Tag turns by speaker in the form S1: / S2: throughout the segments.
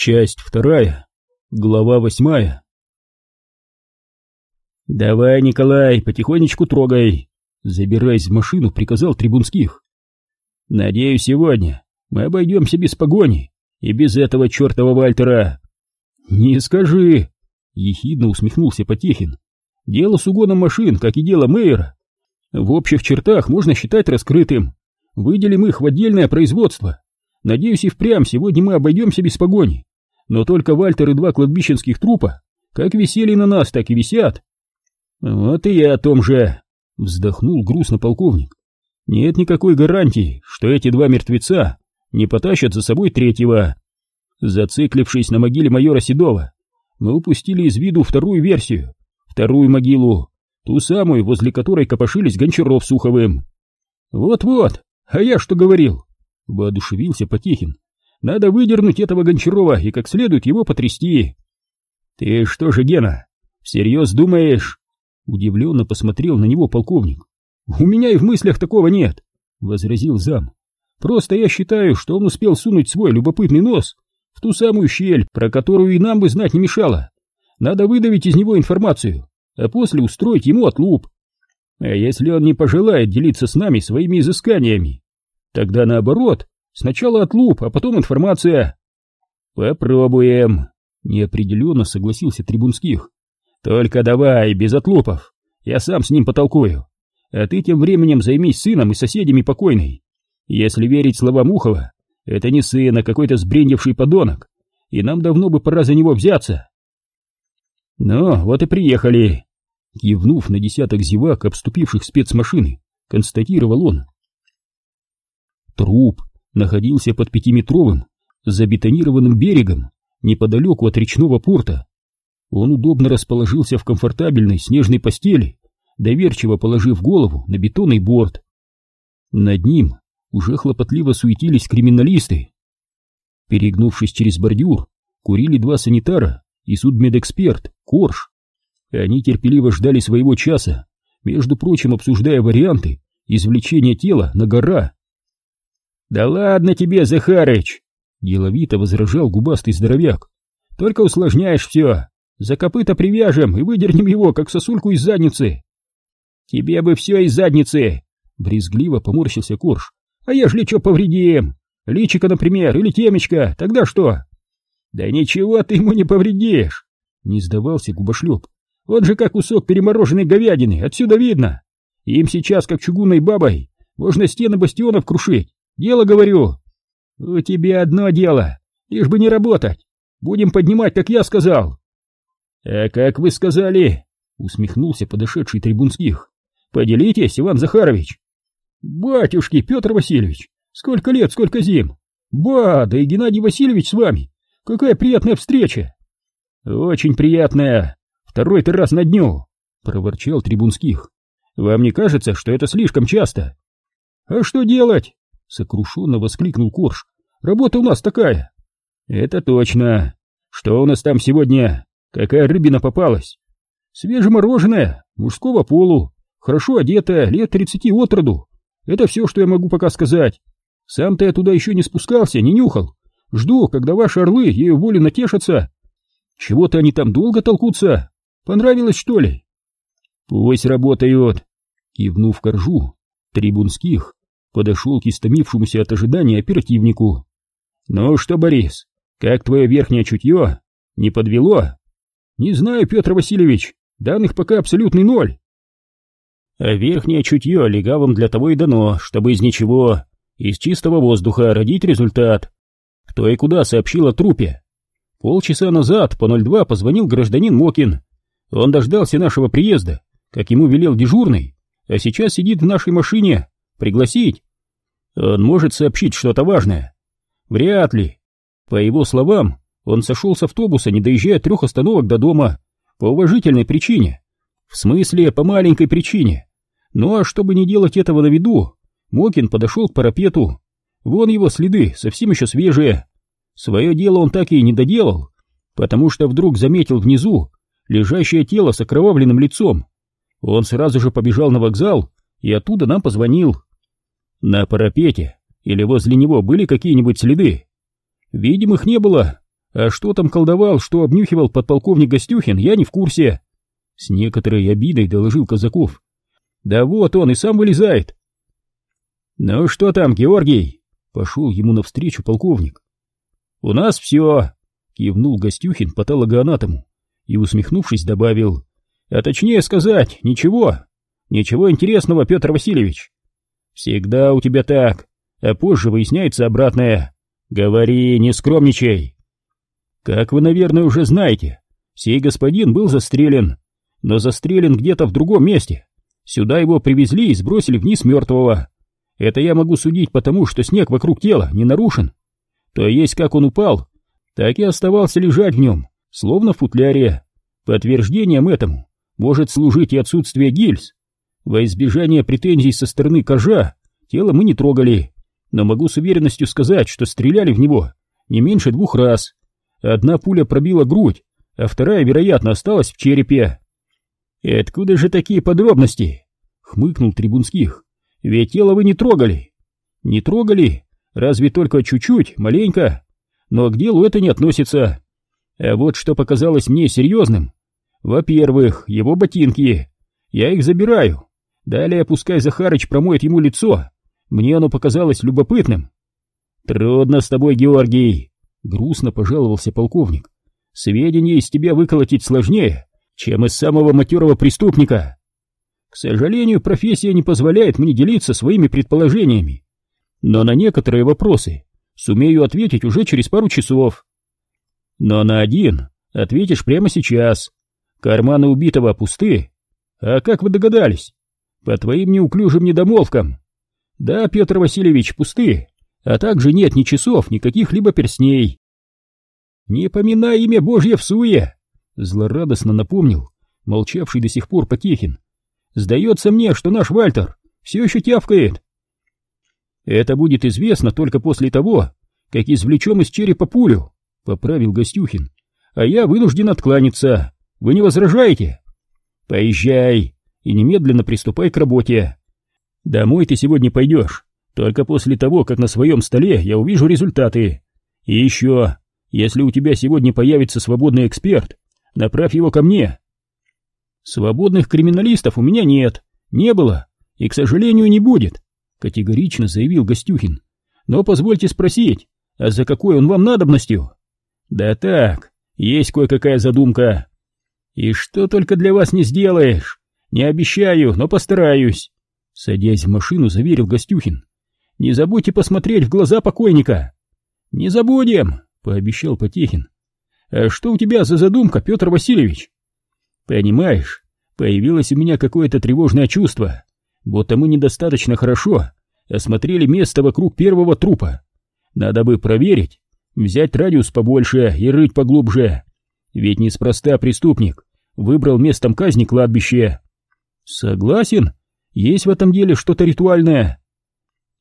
S1: Часть вторая. Глава восьмая. «Давай, Николай, потихонечку трогай!» Забираясь в машину, приказал Трибунских. «Надеюсь, сегодня мы обойдемся без погони и без этого чертова Вальтера!» «Не скажи!» — ехидно усмехнулся Потехин. «Дело с угоном машин, как и дело Мейера, в общих чертах можно считать раскрытым. Выделим их в отдельное производство. Надеюсь, и впрямь сегодня мы обойдемся без погони. Но только Вальтер и два кладбищенских трупа как висели на нас, так и висят. Вот и я о том же, вздохнул грустно полковник. Нет никакой гарантии, что эти два мертвеца не потащат за собой третьего. Зациклившись на могиле майора Седова, мы упустили из виду вторую версию, вторую могилу, ту самую, возле которой копошились Гончаров с Уховым. Вот-вот, а я что говорил? Воодушевился Потехин. Надо выдернуть этого Гончарова и как следует его потрясти. Ты что же, Гена, всерьез думаешь? Удивленно посмотрел на него полковник. У меня и в мыслях такого нет, возразил зам. Просто я считаю, что он успел сунуть свой любопытный нос в ту самую щель, про которую и нам бы знать не мешало. Надо выдавить из него информацию, а после устроить ему отлуп. А если он не пожелает делиться с нами своими изысканиями, тогда наоборот, сначала отлуп, а потом информация. Попробуем, неопределенно согласился Трибунских. Только давай, без отлупов, я сам с ним потолкую. А ты тем временем займись сыном и соседями покойной. Если верить словам Ухова, это не сын, а какой-то сбрендивший подонок, и нам давно бы пора за него взяться. Ну, вот и приехали. Кивнув на десяток зевак, обступивших спецмашины, констатировал он. Труп находился под пятиметровым, забетонированным берегом, неподалеку от речного порта. Он удобно расположился в комфортабельной снежной постели, доверчиво положив голову на бетонный борт. Над ним уже хлопотливо суетились криминалисты. Перегнувшись через бордюр, курили два санитара и судмедэксперт Корж. Они терпеливо ждали своего часа, между прочим, обсуждая варианты извлечения тела на гора. «Да ладно тебе, Захарыч!» — деловито возражал губастый здоровяк. «Только усложняешь все. За копыта привяжем и выдернем его, как сосульку из задницы». «Тебе бы все из задницы!» — брезгливо поморщился Корж. «А ежели что повредим? Личика, например, или темечко, тогда что?» «Да ничего ты ему не повредишь!» — не сдавался губошлеп. Вот же как кусок перемороженной говядины, отсюда видно. Им сейчас, как чугунной бабой, можно стены бастионов крушить. Дело, говорю. У тебя одно дело, лишь бы не работать. Будем поднимать, как я сказал. А как вы сказали? Усмехнулся подошедший Трибунских. Поделитесь, Иван Захарович. Батюшки, Петр Васильевич, сколько лет, сколько зим. Ба, да и Геннадий Васильевич с вами. Какая приятная встреча. Очень приятная. Второй-то раз на дню, проворчал Трибунских. Вам не кажется, что это слишком часто? А что делать? Сокрушенно воскликнул Корж. Работа у нас такая. Это точно. Что у нас там сегодня? Какая рыбина попалась? Свежемороженое, мужского полу, хорошо одетая, лет тридцати от роду. Это все, что я могу пока сказать. Сам-то я туда еще не спускался, не нюхал. Жду, когда ваши орлы ею волю натешатся. Чего-то они там долго толкутся. Понравилось, что ли? Пусть работают. Кивнув коржу, Трибунских подошел к истомившемуся от ожидания оперативнику. Ну что, Борис, как твое верхнее чутье? Не подвело? Не знаю, Петр Васильевич, данных пока абсолютный ноль. А верхнее чутье легавым для того и дано, чтобы из ничего, из чистого воздуха родить результат. Кто и куда сообщил о трупе? Полчаса назад по 02 позвонил гражданин Мокин он дождался нашего приезда, как ему велел дежурный, а сейчас сидит в нашей машине. Пригласить? Он может сообщить что-то важное? Вряд ли. По его словам, он сошел с автобуса, не доезжая трех остановок до дома, по уважительной причине. В смысле, по маленькой причине. Ну а чтобы не делать этого на виду, Мокин подошел к парапету. Вон его следы, совсем еще свежие. Свое дело он так и не доделал, потому что вдруг заметил внизу лежащее тело с окровавленным лицом. Он сразу же побежал на вокзал и оттуда нам позвонил. На парапете или возле него были какие-нибудь следы? Видимых не было, А что там колдовал, что обнюхивал подполковник Гостюхин, я не в курсе. С некоторой обидой доложил Казаков. Да вот он и сам вылезает. Ну что там, Георгий? Пошел ему навстречу полковник. У нас все, кивнул Гостюхин патологоанатому и, усмехнувшись, добавил. А точнее сказать, ничего. Ничего интересного, Петр Васильевич. Всегда у тебя так, а позже выясняется обратное. Говори, не скромничай. Как вы, наверное, уже знаете, сей господин был застрелен, но застрелен где-то в другом месте. Сюда его привезли и сбросили вниз мертвого. Это я могу судить потому, что снег вокруг тела не нарушен. То есть, как он упал, так и оставался лежать в нем, словно в футляре. Подтверждением этому может служить и отсутствие гильз. Во избежание претензий со стороны кожа тело мы не трогали, но могу с уверенностью сказать, что стреляли в него не меньше двух раз. Одна пуля пробила грудь, а вторая, вероятно, осталась в черепе. «И откуда же такие подробности?» — хмыкнул Трибунских. «Ведь тело вы не трогали». «Не трогали? Разве только чуть-чуть, маленько. Но к делу это не относится. А вот что показалось мне серьезным. Во-первых, его ботинки. Я их забираю. Далее пускай Захарыч промоет ему лицо. Мне оно показалось любопытным». «Трудно с тобой, Георгий», Грустно пожаловался полковник. Сведения из тебя выколотить сложнее, чем из самого матерого преступника. К сожалению, профессия не позволяет мне делиться своими предположениями. Но на некоторые вопросы сумею ответить уже через пару часов. Но на один ответишь прямо сейчас. Карманы убитого пусты. А как вы догадались? По твоим неуклюжим недомолвкам. Да, Петр Васильевич, пусты а также нет ни часов, ни каких-либо перстней. «Не поминай имя Божье в суе!» — злорадостно напомнил молчавший до сих пор Потехин. «Сдается мне, что наш Вальтер все еще тявкает!» «Это будет известно только после того, как извлечем из черепа пулю», — поправил Гостюхин. «А я вынужден откланяться. Вы не возражаете?» «Поезжай и немедленно приступай к работе. Домой ты сегодня пойдешь только после того, как на своем столе я увижу результаты. И еще, если у тебя сегодня появится свободный эксперт, направь его ко мне. Свободных криминалистов у меня нет, не было и, к сожалению, не будет, категорично заявил Гостюхин. Но позвольте спросить, а за какой он вам надобностью? Да так, есть кое-какая задумка. И что только для вас не сделаешь. Не обещаю, но постараюсь. Садясь в машину, заверил Гостюхин. Не забудьте посмотреть в глаза покойника. Не забудем, пообещал Потехин. А что у тебя за задумка, Петр Васильевич? Понимаешь, появилось у меня какое-то тревожное чувство, будто мы недостаточно хорошо осмотрели место вокруг первого трупа. Надо бы проверить, взять радиус побольше и рыть поглубже. Ведь неспроста преступник выбрал местом казни кладбище. Согласен, есть в этом деле что-то ритуальное.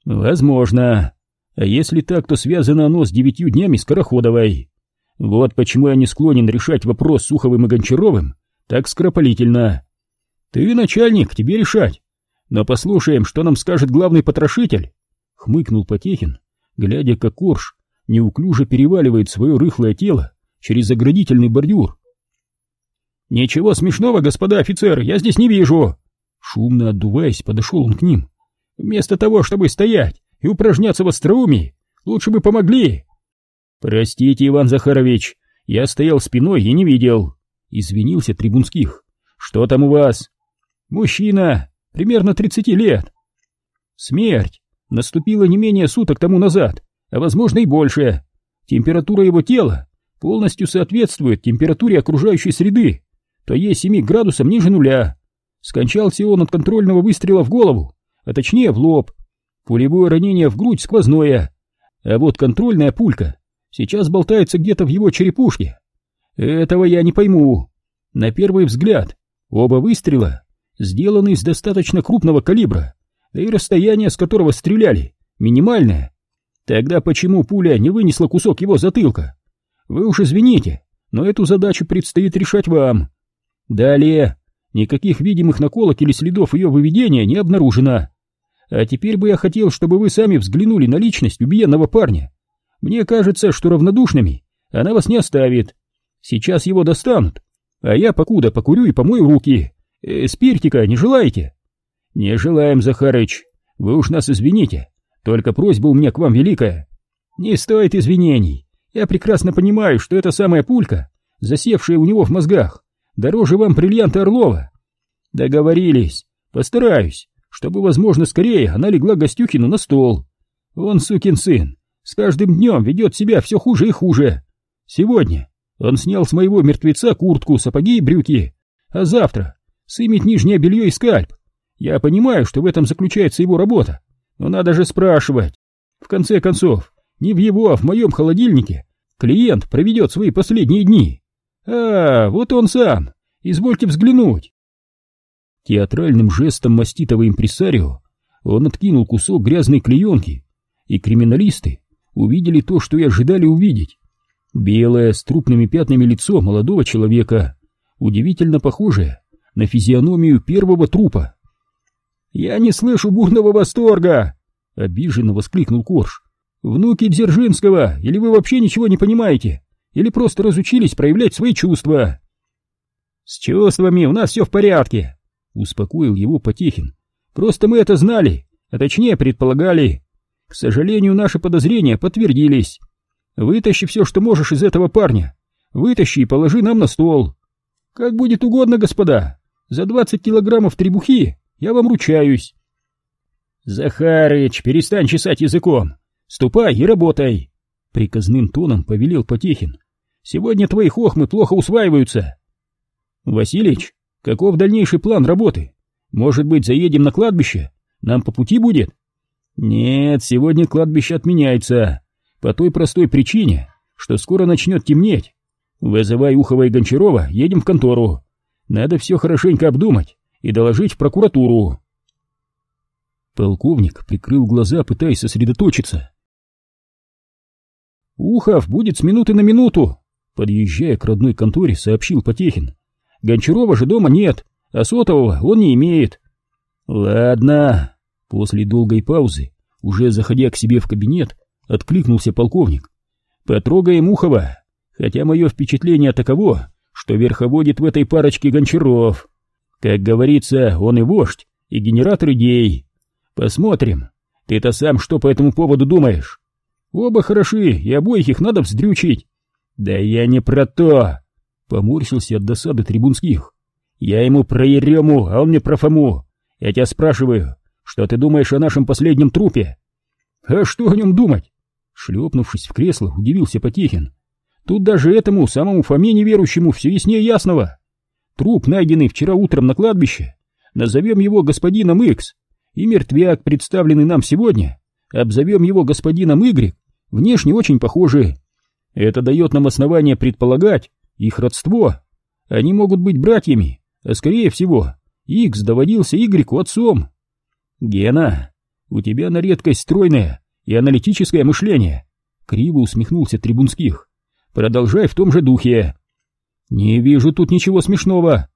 S1: Возможно. А если так, то связано оно с девятью днями Скороходовой. Вот почему я не склонен решать вопрос Суховым и Гончаровым так скоропалительно. Ты начальник, тебе решать. Но послушаем, что нам скажет главный потрошитель. Хмыкнул Потехин, глядя, как Корж неуклюже переваливает свое рыхлое тело через заградительный бордюр. «Ничего смешного, господа офицеры, я здесь не вижу!» Шумно отдуваясь, подошел он к ним. Вместо того, чтобы стоять и упражняться в остроумии, лучше бы помогли. Простите, Иван Захарович, я стоял спиной и не видел. Извинился Трибунских. Что там у вас? Мужчина, примерно тридцати лет. Смерть наступила не менее суток тому назад, а возможно и больше. Температура его тела полностью соответствует температуре окружающей среды, то есть 7 градусам ниже нуля. Скончался он от контрольного выстрела в голову а точнее в лоб. Пулевое ранение в грудь сквозное, а вот контрольная пулька сейчас болтается где-то в его черепушке. Этого я не пойму. На первый взгляд оба выстрела сделаны из достаточно крупного калибра, да и расстояние, с которого стреляли, минимальное. Тогда почему пуля не вынесла кусок его затылка? Вы уж извините, но эту задачу предстоит решать вам. Далее, никаких видимых наколок или следов ее выведения не обнаружено. А теперь бы я хотел, чтобы вы сами взглянули на личность убиенного парня. Мне кажется, что равнодушными она вас не оставит. Сейчас его достанут, а я покуда покурю и помою руки. Э, спиртика не желаете? Не желаем, Захарыч. Вы уж нас извините. Только просьба у меня к вам великая. Не стоит извинений. Я прекрасно понимаю, что эта самая пулька, засевшая у него в мозгах, дороже вам бриллианта Орлова. Договорились. Постараюсь, чтобы, возможно, скорее она легла Гостюхину на стол. Он, сукин сын, с каждым днем ведет себя все хуже и хуже. Сегодня он снял с моего мертвеца куртку, сапоги и брюки, а завтра сымет нижнее белье и скальп. Я понимаю, что в этом заключается его работа, но надо же спрашивать. В конце концов, не в его, а в моем холодильнике клиент проведет свои последние дни. А, вот он сам, извольте взглянуть. Театральным жестом маститого импресарио он откинул кусок грязной клеенки, и криминалисты увидели то, что и ожидали увидеть. Белое, с трупными пятнами лицо молодого человека, удивительно похожее на физиономию первого трупа. «Я не слышу бурного восторга!» — обиженно воскликнул Корж. «Внуки Дзержинского, или вы вообще ничего не понимаете, или просто разучились проявлять свои чувства?» «С чувствами у нас все в порядке», — успокоил его Потехин. «Просто мы это знали, а точнее предполагали. К сожалению, наши подозрения подтвердились. Вытащи все, что можешь из этого парня. Вытащи и положи нам на стол. Как будет угодно, господа. За двадцать килограммов требухи я вам ручаюсь. Захарыч, перестань чесать языком. Ступай и работай. Приказным тоном повелел Потехин. Сегодня твои хохмы плохо усваиваются. Василич, каков дальнейший план работы? Может быть, заедем на кладбище? Нам по пути будет? Нет, сегодня кладбище отменяется. По той простой причине, что скоро начнет темнеть. Вызывай Ухова и Гончарова, едем в контору. Надо все хорошенько обдумать и доложить в прокуратуру. Полковник прикрыл глаза, пытаясь сосредоточиться. «Ухов будет с минуты на минуту!» Подъезжая к родной конторе, сообщил Потехин. «Гончарова же дома нет, а сотового он не имеет». «Ладно». После долгой паузы, уже заходя к себе в кабинет, откликнулся полковник. Потрогаем Ухова, хотя мое впечатление таково, что верховодит в этой парочке гончаров. Как говорится, он и вождь, и генератор идей. Посмотрим. Ты-то сам что по этому поводу думаешь? Оба хороши, и обоих их надо вздрючить. Да я не про то. Поморщился от досады трибунских. Я ему про Ерему, а он мне про Фому. Я тебя спрашиваю, что ты думаешь о нашем последнем трупе? А что о нем думать? Шлепнувшись в кресло, удивился Потехин. Тут даже этому самому Фоме неверующему все яснее ясного. Труп, найденный вчера утром на кладбище, назовем его господином Икс, и мертвяк, представленный нам сегодня, обзовем его господином Игрек, внешне очень похожи. Это дает нам основание предполагать их родство. Они могут быть братьями, а скорее всего, Икс доводился Игреку отцом. Гена, у тебя на редкость стройная и аналитическое мышление. Криво усмехнулся Трибунских. Продолжай в том же духе. Не вижу тут ничего смешного.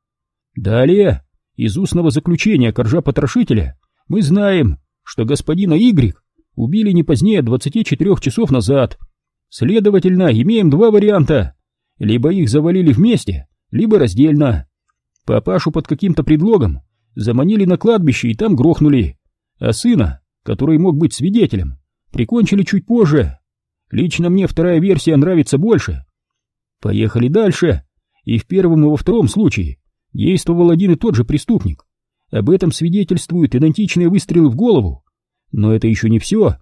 S1: Далее, из устного заключения коржа-потрошителя мы знаем, что господина Игрик убили не позднее 24 часов назад. Следовательно, имеем два варианта. Либо их завалили вместе, либо раздельно. Папашу под каким-то предлогом заманили на кладбище и там грохнули, а сына, который мог быть свидетелем, прикончили чуть позже. Лично мне вторая версия нравится больше. Поехали дальше. И в первом и во втором случае действовал один и тот же преступник. Об этом свидетельствуют идентичные выстрелы в голову. Но это еще не все.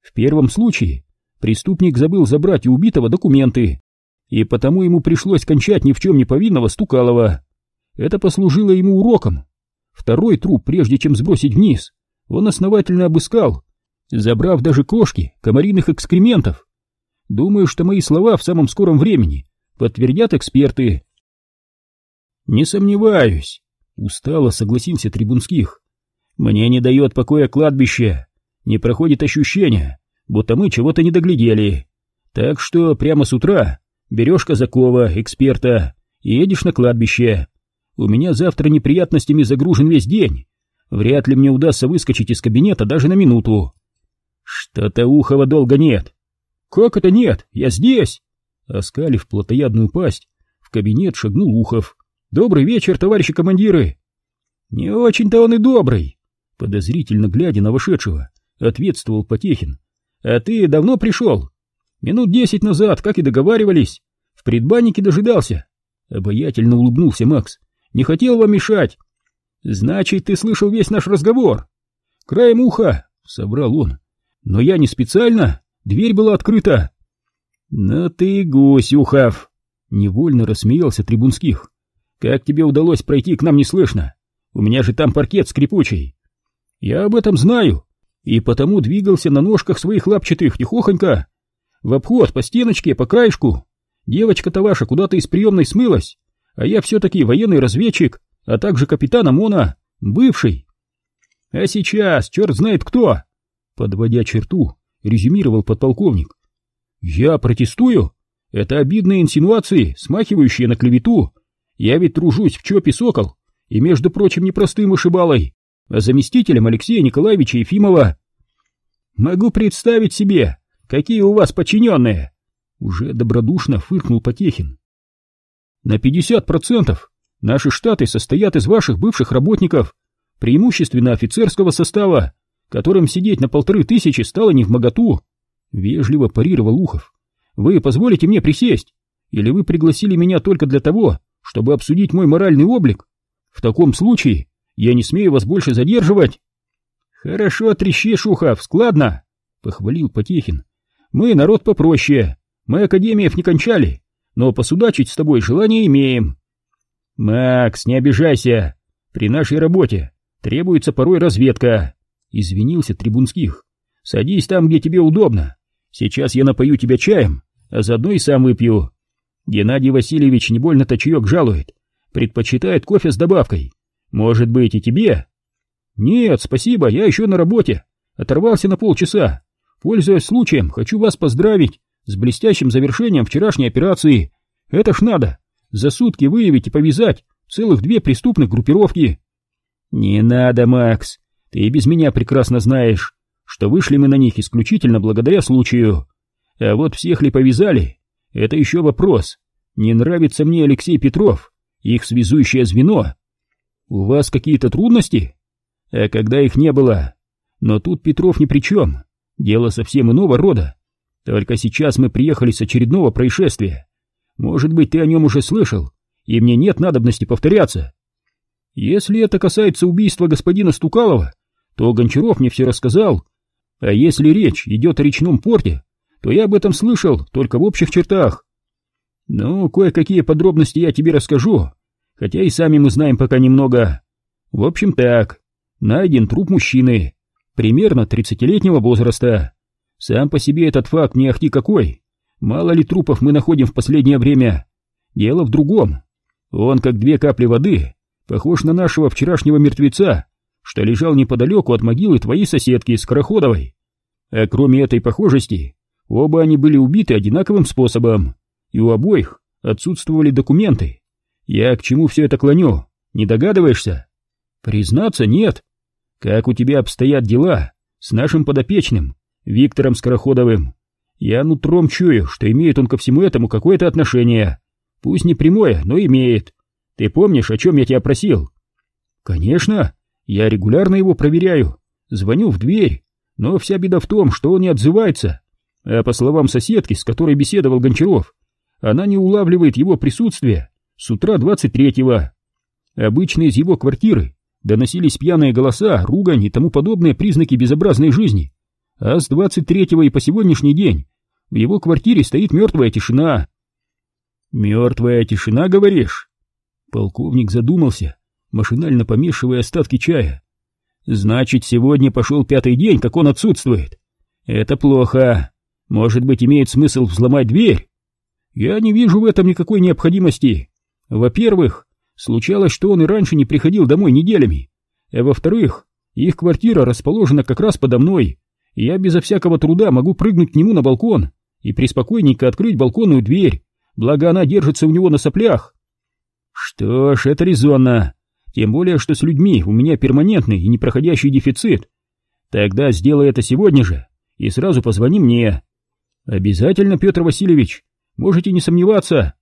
S1: В первом случае преступник забыл забрать у убитого документы, и потому ему пришлось кончать ни в чем не повинного Стукалова. Это послужило ему уроком. Второй труп, прежде чем сбросить вниз, он основательно обыскал забрав даже кошки комариных экскрементов. Думаю, что мои слова в самом скором времени подтвердят эксперты. Не сомневаюсь, устало согласился Трибунских. Мне не дает покоя кладбище, не проходит ощущение, будто мы чего-то не доглядели. Так что прямо с утра берешь Казакова, эксперта, и едешь на кладбище. У меня завтра неприятностями загружен весь день. Вряд ли мне удастся выскочить из кабинета даже на минуту. Что-то Ухова долго нет. Как это нет? Я здесь. Оскалив плотоядную пасть, в кабинет шагнул Ухов. «Добрый вечер, товарищи командиры!» «Не очень-то он и добрый!» Подозрительно глядя на вошедшего, ответствовал Потехин. «А ты давно пришел?» «Минут десять назад, как и договаривались. В предбаннике дожидался». Обаятельно улыбнулся Макс. «Не хотел вам мешать». «Значит, ты слышал весь наш разговор?» «Краем уха», — собрал он. «Но я не специально. Дверь была открыта». «Ну ты гусь, Ухав!» — невольно рассмеялся Трибунских. «Как тебе удалось пройти к нам неслышно? У меня же там паркет скрипучий». «Я об этом знаю, и потому двигался на ножках своих лапчатых тихохонько. В обход, по стеночке, по краешку. Девочка-то ваша куда-то из приемной смылась, а я все-таки военный разведчик, а также капитан ОМОНа, бывший. А сейчас черт знает кто!» Подводя черту, резюмировал подполковник. «Я протестую? Это обидные инсинуации, смахивающие на клевету. Я ведь тружусь в ЧОПе «Сокол», и, между прочим, не простым вышибалой, заместителем Алексея Николаевича Ефимова. Могу представить себе, какие у вас подчиненные!» Уже добродушно фыркнул Потехин. «На пятьдесят процентов наши штаты состоят из ваших бывших работников, преимущественно офицерского состава, которым сидеть на полторы тысячи стало не в моготу. Вежливо парировал Ухов. «Вы позволите мне присесть? Или вы пригласили меня только для того, чтобы обсудить мой моральный облик? В таком случае я не смею вас больше задерживать». «Хорошо трещишь, Ухов, складно!» — похвалил Потехин. «Мы народ попроще. Мы академиев не кончали, но посудачить с тобой желание имеем». «Макс, не обижайся. При нашей работе требуется порой разведка», — извинился Трибунских. «Садись там, где тебе удобно. Сейчас я напою тебя чаем, а заодно и сам выпью. Геннадий Васильевич не больно-то жалует, предпочитает кофе с добавкой. Может быть, и тебе? Нет, спасибо, я еще на работе. Оторвался на полчаса. Пользуясь случаем, хочу вас поздравить с блестящим завершением вчерашней операции. Это ж надо, за сутки выявить и повязать целых две преступных группировки. Не надо, Макс, ты и без меня прекрасно знаешь, что вышли мы на них исключительно благодаря случаю. А вот всех ли повязали, это еще вопрос. Не нравится мне Алексей Петров, их связующее звено. У вас какие-то трудности? А когда их не было? Но тут Петров ни при чем. Дело совсем иного рода. Только сейчас мы приехали с очередного происшествия. Может быть, ты о нем уже слышал, и мне нет надобности повторяться. Если это касается убийства господина Стукалова, то Гончаров мне все рассказал, а если речь идет о речном порте, то я об этом слышал только в общих чертах. Ну, кое-какие подробности я тебе расскажу, хотя и сами мы знаем пока немного. В общем так, найден труп мужчины, примерно тридцатилетнего возраста. Сам по себе этот факт не ахти какой. Мало ли трупов мы находим в последнее время. Дело в другом. Он, как две капли воды, похож на нашего вчерашнего мертвеца, что лежал неподалеку от могилы твоей соседки Скороходовой. А кроме этой похожести, оба они были убиты одинаковым способом, и у обоих отсутствовали документы. Я к чему все это клоню, не догадываешься? Признаться, нет. Как у тебя обстоят дела с нашим подопечным, Виктором Скороходовым? Я нутром чую, что имеет он ко всему этому какое-то отношение. Пусть не прямое, но имеет. Ты помнишь, о чем я тебя просил? Конечно, я регулярно его проверяю, звоню в дверь, но вся беда в том, что он не отзывается. А по словам соседки, с которой беседовал Гончаров, она не улавливает его присутствие с утра 23-го. Обычно из его квартиры доносились пьяные голоса, ругань и тому подобные признаки безобразной жизни. А с 23-го и по сегодняшний день в его квартире стоит мертвая тишина. «Мертвая тишина, говоришь?» Полковник задумался, машинально помешивая остатки чая. «Значит, сегодня пошел пятый день, как он отсутствует. Это плохо. Может быть, имеет смысл взломать дверь? Я не вижу в этом никакой необходимости. Во-первых, случалось, что он и раньше не приходил домой неделями. А во-вторых, их квартира расположена как раз подо мной, и я безо всякого труда могу прыгнуть к нему на балкон и приспокойненько открыть балконную дверь, благо она держится у него на соплях. Что ж, это резонно. Тем более, что с людьми у меня перманентный и непроходящий дефицит. Тогда сделай это сегодня же и сразу позвони мне. Обязательно, Петр Васильевич. можете не сомневаться.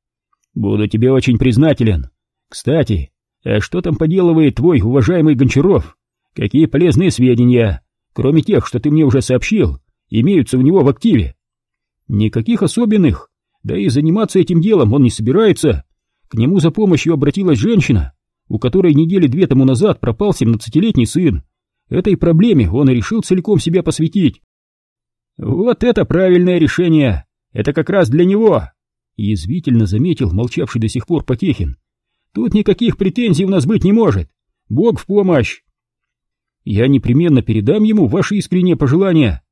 S1: Буду тебе очень признателен. Кстати, а что там поделывает твой уважаемый Гончаров? Какие полезные сведения, кроме тех, что ты мне уже сообщил, имеются у него в активе? Никаких особенных, да и заниматься этим делом он не собирается. К нему за помощью обратилась женщина, у которой недели две тому назад пропал семнадцатилетний сын. Этой проблеме он и решил целиком себя посвятить. Вот это правильное решение! Это как раз для него! Язвительно заметил молчавший до сих пор Потехин. Тут никаких претензий у нас быть не может. Бог в помощь. Я непременно передам ему ваши искренние пожелания.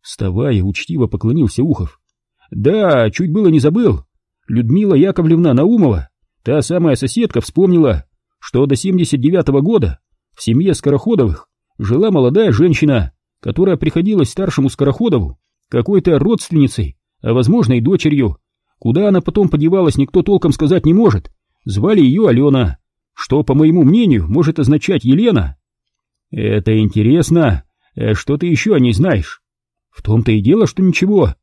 S1: Вставая, учтиво поклонился Ухов. Да, чуть было не забыл. Людмила Яковлевна Наумова, та самая соседка, вспомнила, что до 79-го года в семье Скороходовых жила молодая женщина, которая приходилась старшему Скороходову какой-то родственницей, а возможно и дочерью. Куда она потом подевалась, никто толком сказать не может. Звали ее Алена, что, по моему мнению, может означать Елена. Это интересно. Э, что ты еще о ней знаешь? В том-то и дело, что ничего.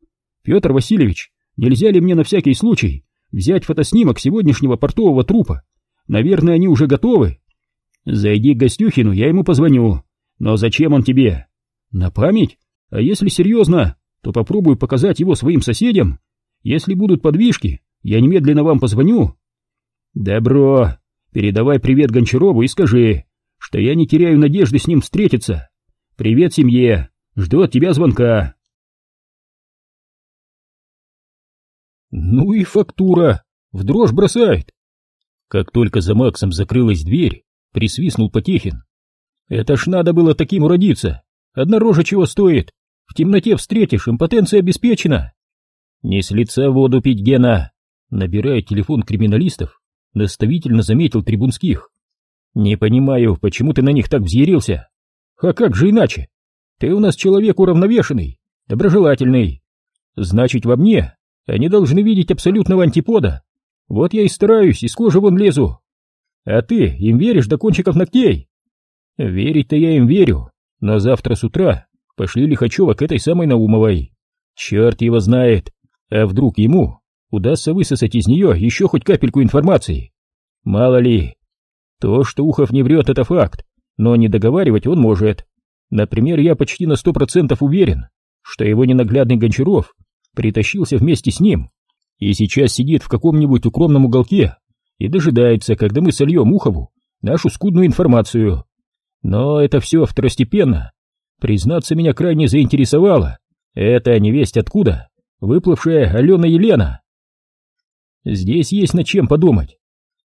S1: Петр Васильевич, нельзя ли мне на всякий случай взять фотоснимок сегодняшнего портового трупа? Наверное, они уже готовы. Зайди к Гостюхину, я ему позвоню. Но зачем он тебе? На память? А если серьезно, то попробую показать его своим соседям. Если будут подвижки, я немедленно вам позвоню. Добро. Передавай привет Гончарову и скажи, что я не теряю надежды с ним встретиться. Привет семье. Жду от тебя звонка. Ну и фактура. В дрожь бросает. Как только за Максом закрылась дверь, присвистнул Потехин. Это ж надо было таким уродиться. Одна рожа чего стоит. В темноте встретишь, импотенция обеспечена. Не с лица воду пить, Гена. Набирая телефон криминалистов, наставительно заметил Трибунских. Не понимаю, почему ты на них так взъярился. А как же иначе? Ты у нас человек уравновешенный, доброжелательный. Значит, во мне они должны видеть абсолютного антипода. Вот я и стараюсь, из кожи вон лезу. А ты им веришь до кончиков ногтей? Верить-то я им верю, но завтра с утра пошли Лихачева к этой самой Наумовой. Черт его знает, а вдруг ему удастся высосать из нее еще хоть капельку информации? Мало ли. То, что Ухов не врет, это факт, но не договаривать он может. Например, я почти на сто процентов уверен, что его ненаглядный Гончаров притащился вместе с ним и сейчас сидит в каком-нибудь укромном уголке и дожидается, когда мы сольем Ухову нашу скудную информацию. Но это все второстепенно. Признаться, меня крайне заинтересовало. Это невесть откуда, выплывшая Алена Елена. Здесь есть над чем подумать.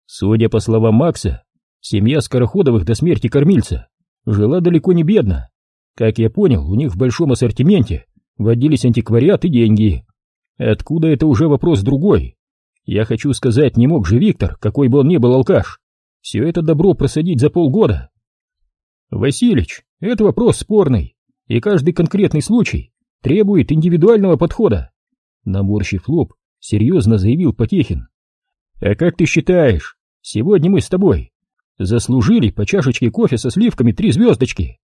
S1: Судя по словам Макса, семья Скороходовых до смерти кормильца жила далеко не бедно. Как я понял, у них в большом ассортименте водились антиквариат и деньги. Откуда это уже вопрос другой. Я хочу сказать, не мог же Виктор, какой бы он ни был алкаш, все это добро просадить за полгода. Василич, это вопрос спорный, и каждый конкретный случай требует индивидуального подхода. Наморщив лоб, серьезно заявил Потехин. А как ты считаешь, сегодня мы с тобой заслужили по чашечке кофе со сливками три звездочки?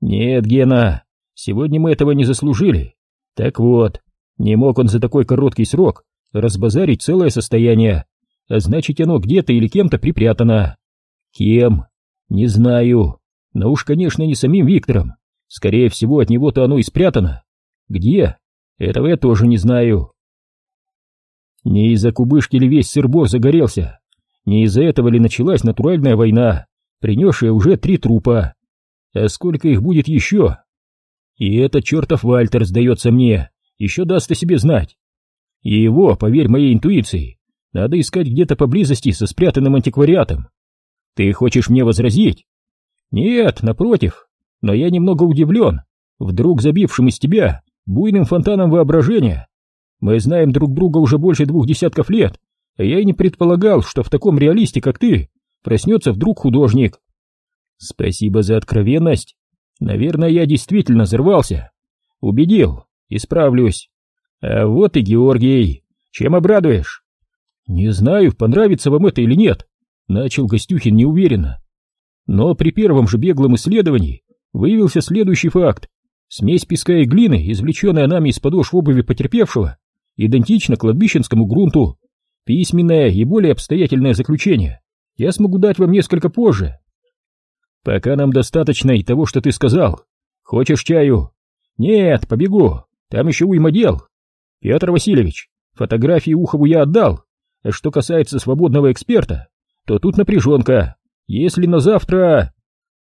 S1: Нет, Гена, сегодня мы этого не заслужили. Так вот, не мог он за такой короткий срок разбазарить целое состояние, а значит оно где-то или кем-то припрятано. Кем? Не знаю. Но уж, конечно, не самим Виктором. Скорее всего, от него-то оно и спрятано. Где? Этого я тоже не знаю. Не из-за кубышки ли весь сырбор загорелся? Не из-за этого ли началась натуральная война, принесшая уже три трупа? А сколько их будет еще? И этот чертов Вальтер, сдается мне, еще даст о себе знать. И его, поверь моей интуиции, надо искать где-то поблизости со спрятанным антиквариатом. Ты хочешь мне возразить? Нет, напротив, но я немного удивлен, вдруг забившим из тебя буйным фонтаном воображения. Мы знаем друг друга уже больше двух десятков лет, а я и не предполагал, что в таком реалисте, как ты, проснется вдруг художник. Спасибо за откровенность. Наверное, я действительно взорвался. Убедил, исправлюсь. А вот и Георгий. Чем обрадуешь? Не знаю, понравится вам это или нет, начал Гостюхин неуверенно. Но при первом же беглом исследовании выявился следующий факт. Смесь песка и глины, извлеченная нами из подошв обуви потерпевшего, идентично кладбищенскому грунту. Письменное и более обстоятельное заключение я смогу дать вам несколько позже. Пока нам достаточно и того, что ты сказал. Хочешь чаю? Нет, побегу. Там еще уйма дел. Петр Васильевич, фотографии Ухову я отдал. А что касается свободного эксперта, то тут напряженка. Если на завтра...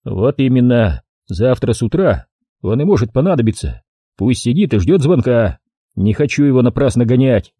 S1: Вот именно, завтра с утра он и может понадобиться. Пусть сидит и ждет звонка. Не хочу его напрасно гонять.